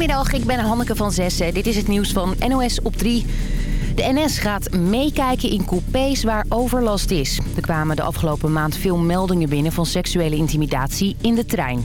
Goedemiddag, ik ben Hanneke van Zessen. Dit is het nieuws van NOS op 3. De NS gaat meekijken in coupés waar overlast is. Er kwamen de afgelopen maand veel meldingen binnen van seksuele intimidatie in de trein.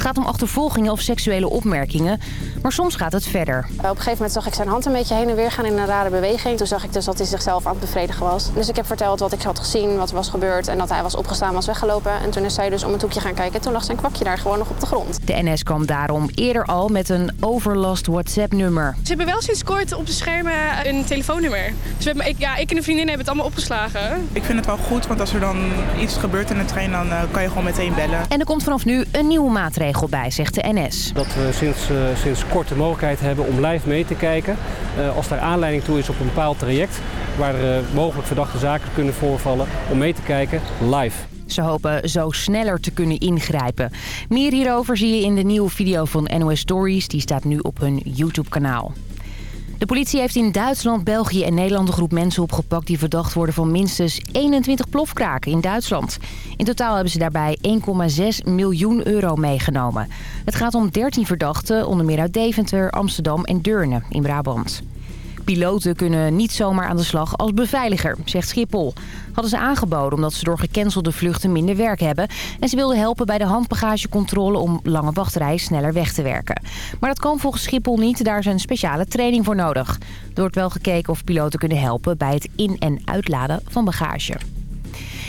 Het gaat om achtervolgingen of seksuele opmerkingen, maar soms gaat het verder. Op een gegeven moment zag ik zijn hand een beetje heen en weer gaan in een rare beweging. Toen zag ik dus dat hij zichzelf aan het bevredigen was. Dus ik heb verteld wat ik had gezien, wat er was gebeurd en dat hij was opgestaan, was weggelopen. En toen is zij dus om het hoekje gaan kijken. Toen lag zijn kwakje daar gewoon nog op de grond. De NS kwam daarom eerder al met een overlast WhatsApp-nummer. Ze hebben wel sinds kort op de schermen een telefoonnummer. Dus we hebben, ik, ja, ik en een vriendin hebben het allemaal opgeslagen. Ik vind het wel goed, want als er dan iets gebeurt in de trein, dan uh, kan je gewoon meteen bellen. En er komt vanaf nu een nieuwe maatregel bij, zegt de NS. Dat we sinds, uh, sinds kort de mogelijkheid hebben om live mee te kijken. Uh, als er aanleiding toe is op een bepaald traject waar uh, mogelijk verdachte zaken kunnen voorvallen, om mee te kijken live. Ze hopen zo sneller te kunnen ingrijpen. Meer hierover zie je in de nieuwe video van NOS Stories. Die staat nu op hun YouTube-kanaal. De politie heeft in Duitsland, België en Nederland een groep mensen opgepakt... die verdacht worden van minstens 21 plofkraken in Duitsland. In totaal hebben ze daarbij 1,6 miljoen euro meegenomen. Het gaat om 13 verdachten, onder meer uit Deventer, Amsterdam en Deurne in Brabant. Piloten kunnen niet zomaar aan de slag als beveiliger, zegt Schiphol. Hadden ze aangeboden omdat ze door gecancelde vluchten minder werk hebben. En ze wilden helpen bij de handbagagecontrole om lange wachtrijen sneller weg te werken. Maar dat kan volgens Schiphol niet, daar een speciale training voor nodig. Er wordt wel gekeken of piloten kunnen helpen bij het in- en uitladen van bagage.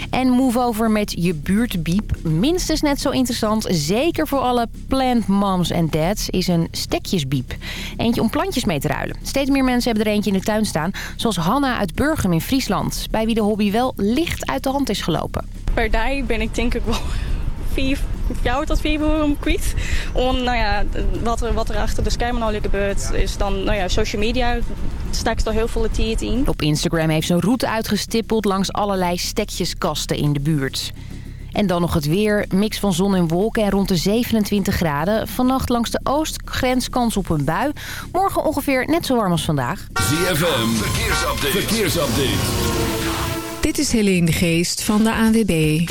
En Move Over met je buurtbiep. Minstens net zo interessant, zeker voor alle plant moms en dads, is een stekjesbiep. Eentje om plantjes mee te ruilen. Steeds meer mensen hebben er eentje in de tuin staan. Zoals Hanna uit Burgum in Friesland. Bij wie de hobby wel licht uit de hand is gelopen. Per dag ben ik denk ik wel vier jaar tot vier uur om kwijt. Om, nou ja, wat er, wat er achter de schermen al gebeurt, is dan, nou ja, social media straks er heel veel tijd in. Op Instagram heeft ze een route uitgestippeld langs allerlei stekjeskasten in de buurt. En dan nog het weer. Mix van zon en wolken en rond de 27 graden. Vannacht langs de oostgrens kans op een bui. Morgen ongeveer net zo warm als vandaag. ZFM, verkeersupdate. verkeersupdate. Dit is Helene de Geest van de ANWB.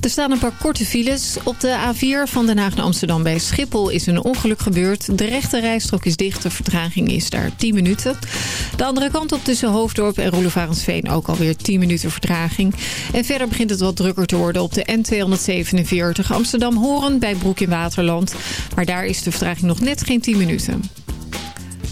Er staan een paar korte files. Op de A4 van Den Haag naar Amsterdam bij Schiphol is een ongeluk gebeurd. De rechte rijstrook is dicht, de vertraging is daar 10 minuten. De andere kant op tussen Hoofddorp en Roelevarensveen ook alweer 10 minuten vertraging. En verder begint het wat drukker te worden op de N247 Amsterdam-Horen bij Broek in Waterland. Maar daar is de vertraging nog net geen 10 minuten.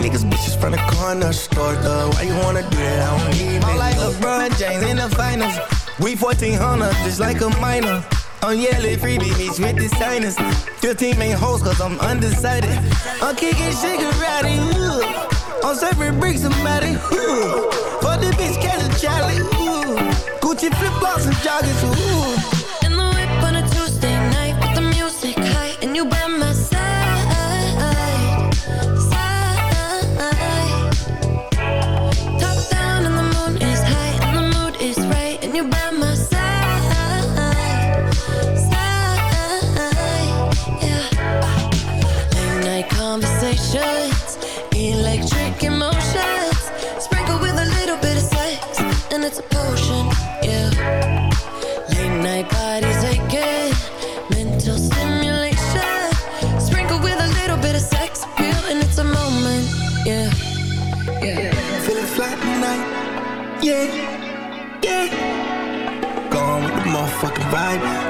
niggas bitches from the corner store, though. Why you wanna do that? I don't need I'm like LeBron James in the finals. We 1400, just like a minor. I'm yelling free bitch with the signers. 15 ain't hoes cause I'm undecided. I'm kicking cigarette, you. I'm serving bricks, somebody, ooh. For the bitch, catch a Charlie. Gucci flip flops and joggers, ooh. emotions, electric emotions. Sprinkle with a little bit of sex, and it's a potion, yeah. Late night bodies aching, mental stimulation. Sprinkle with a little bit of sex appeal, and it's a moment, yeah. Yeah. Feeling flat tonight, yeah, yeah. Gone with the motherfucking vibe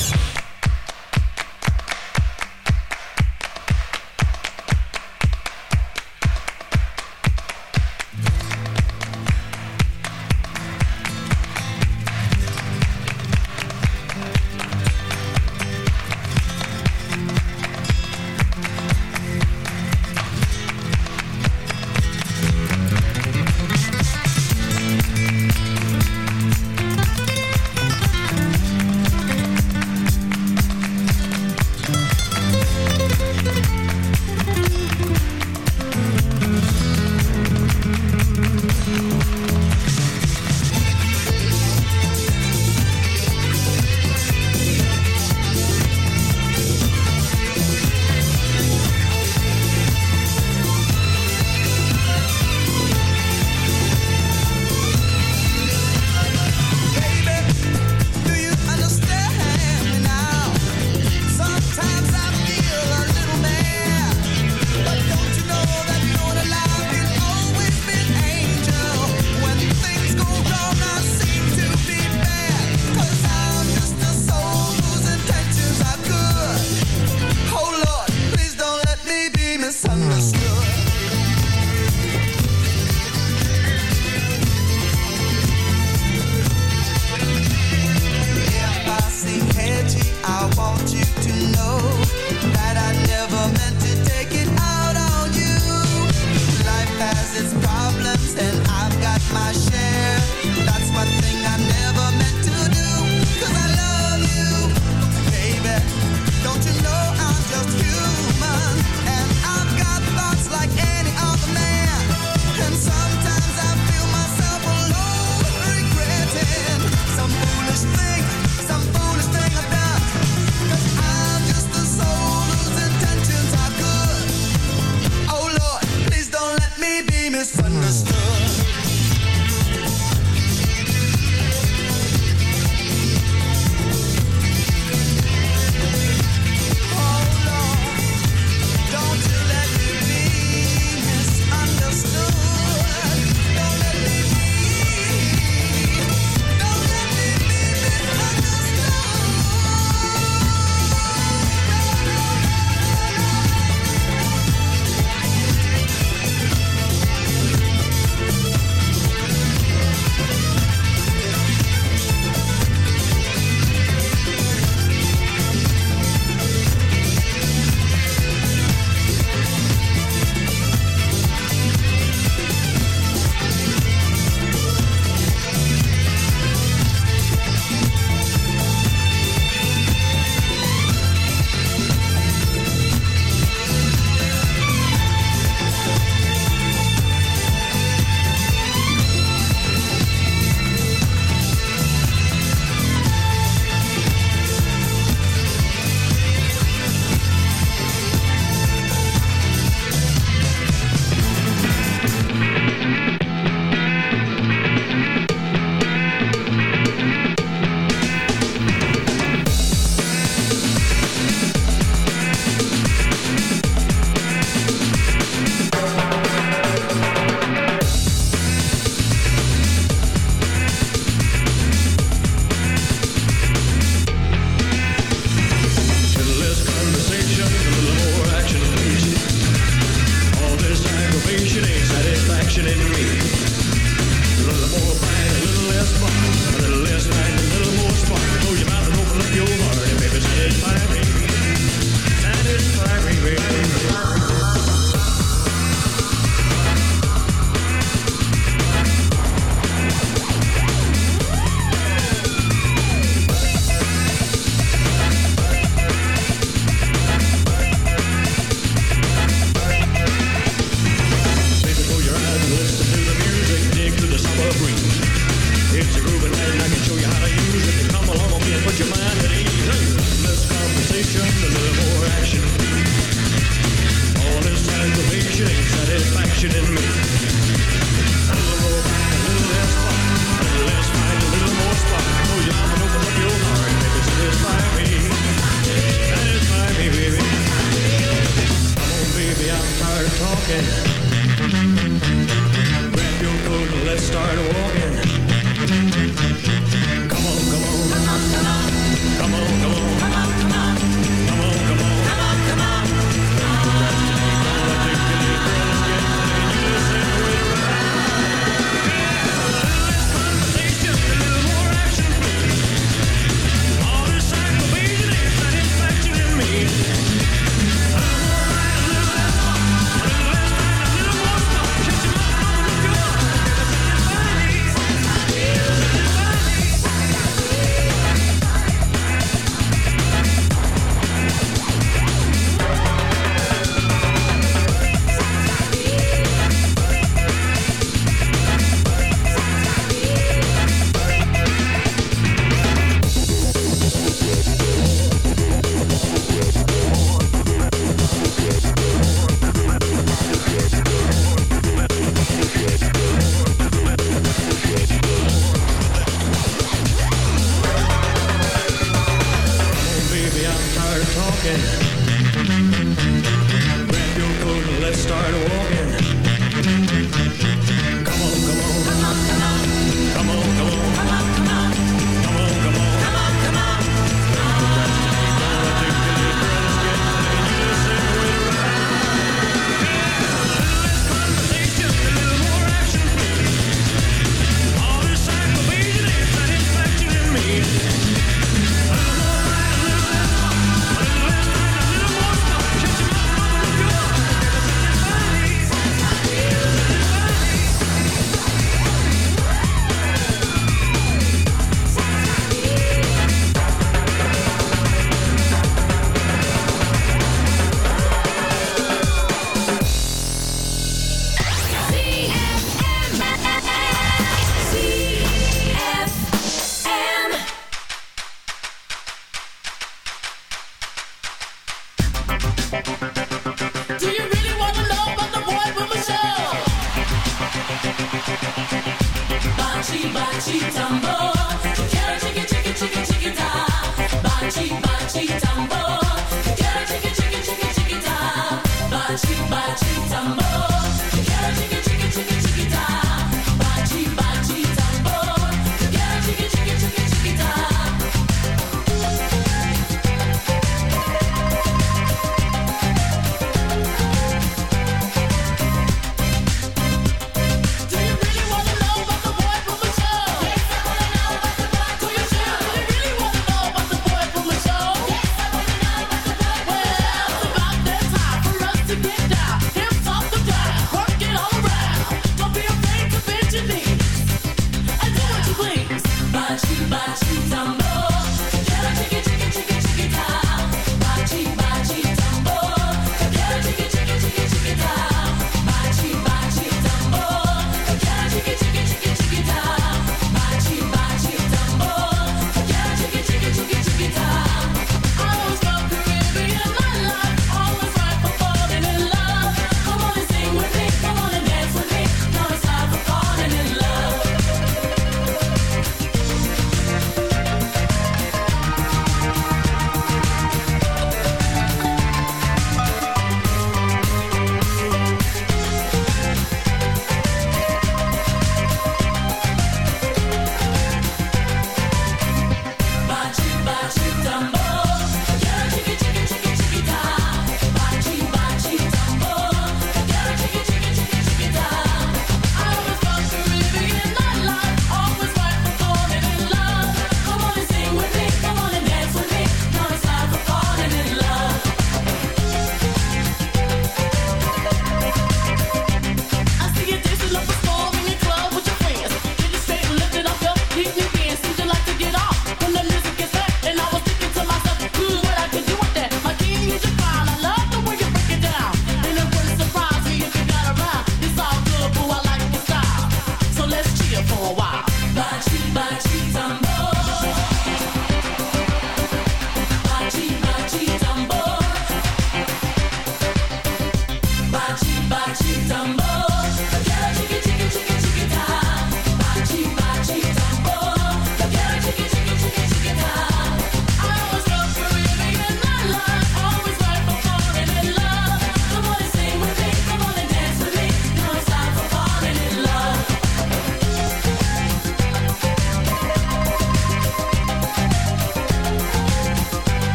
sweet and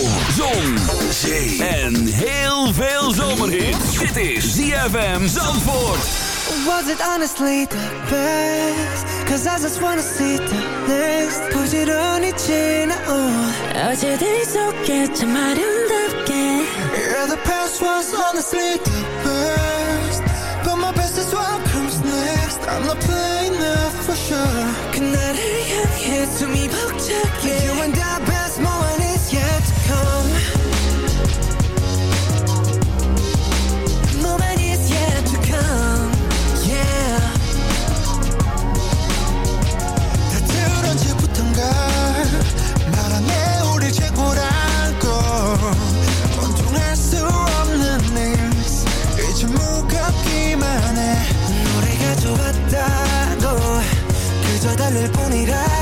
zon, zee en heel veel zomerhit. Dit is ZFM Zandvoort. Was it honestly the best? Cause I just wanna see the next. 부지런히 지나온 어제들이 속에 참 아름답게 Yeah, the past was honestly the best. But my best is what comes next. I'm not playing that for sure. 그날을 향해 숨이 벅차게 You and I best moment. le ponerás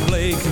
bleek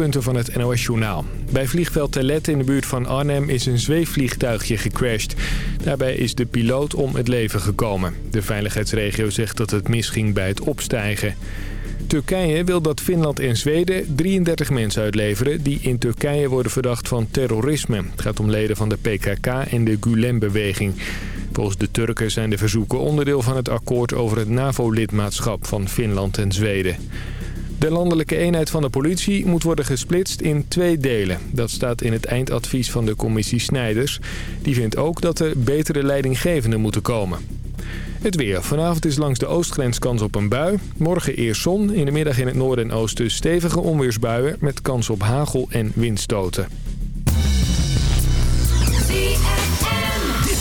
van het NOS-journaal. Bij vliegveld Telet in de buurt van Arnhem is een zweefvliegtuigje gecrashed. Daarbij is de piloot om het leven gekomen. De veiligheidsregio zegt dat het misging bij het opstijgen. Turkije wil dat Finland en Zweden 33 mensen uitleveren... die in Turkije worden verdacht van terrorisme. Het gaat om leden van de PKK en de Gulen-beweging. Volgens de Turken zijn de verzoeken onderdeel van het akkoord... over het NAVO-lidmaatschap van Finland en Zweden. De landelijke eenheid van de politie moet worden gesplitst in twee delen. Dat staat in het eindadvies van de commissie Snijders. Die vindt ook dat er betere leidinggevenden moeten komen. Het weer. Vanavond is langs de oostgrens kans op een bui. Morgen eerst zon. In de middag in het noorden en oosten stevige onweersbuien... met kans op hagel en windstoten.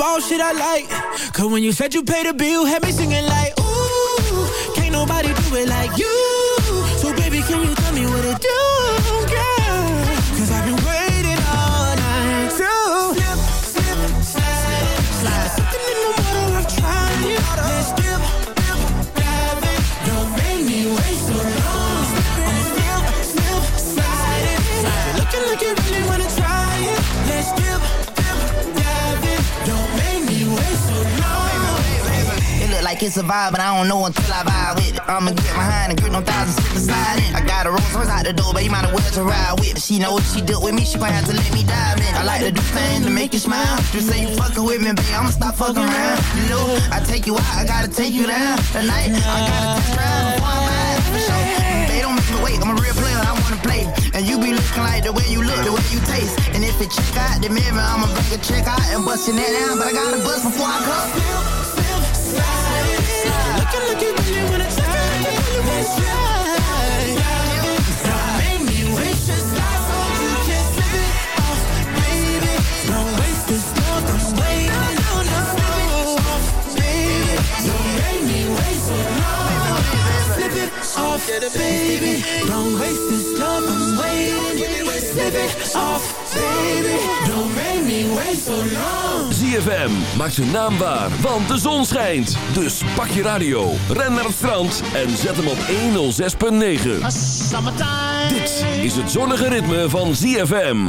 up all shit I like. Cause when you said you paid the bill, had me singing like, ooh, can't nobody do it like you. So baby, can you tell me what to do, girl? like it's a but I don't know until I vibe with it. I'ma get behind and grip no thousand sit beside in. I got a rose, Royce out the door, but you might as well to ride with. She know what she dealt with me, she might have to let me dive in. I like to do things to make you smile. just say you fucking with me, baby. I'ma stop fucking around. You know, I take you out, I gotta take you down. Tonight, I gotta touch drive before I'm out, for sure. Don't make me wait, I'm a real player, I wanna play. And you be looking like the way you look, the way you taste. And if it check out the mirror, I'ma bring a check out and bustin' that down. But I gotta bust before I come look you when I tell you it's you. get baby. Don't waste this baby. Don't make me wait so long. ZFM maak zijn naam waar, want de zon schijnt. Dus pak je radio, ren naar het strand en zet hem op 106.9. Dit is het zonnige ritme van ZFM.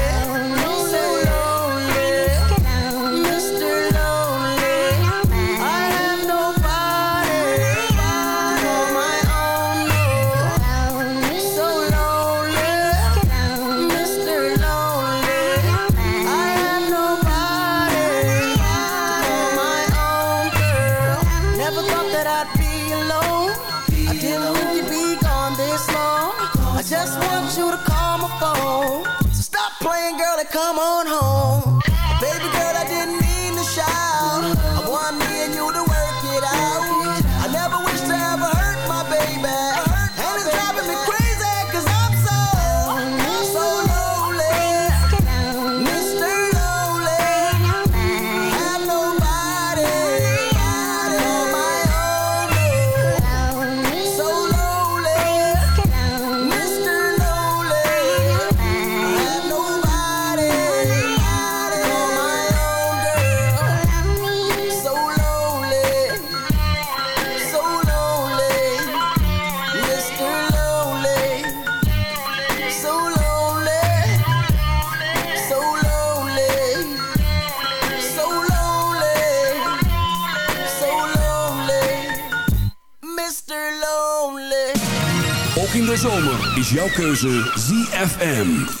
Jouw keuze ZFM.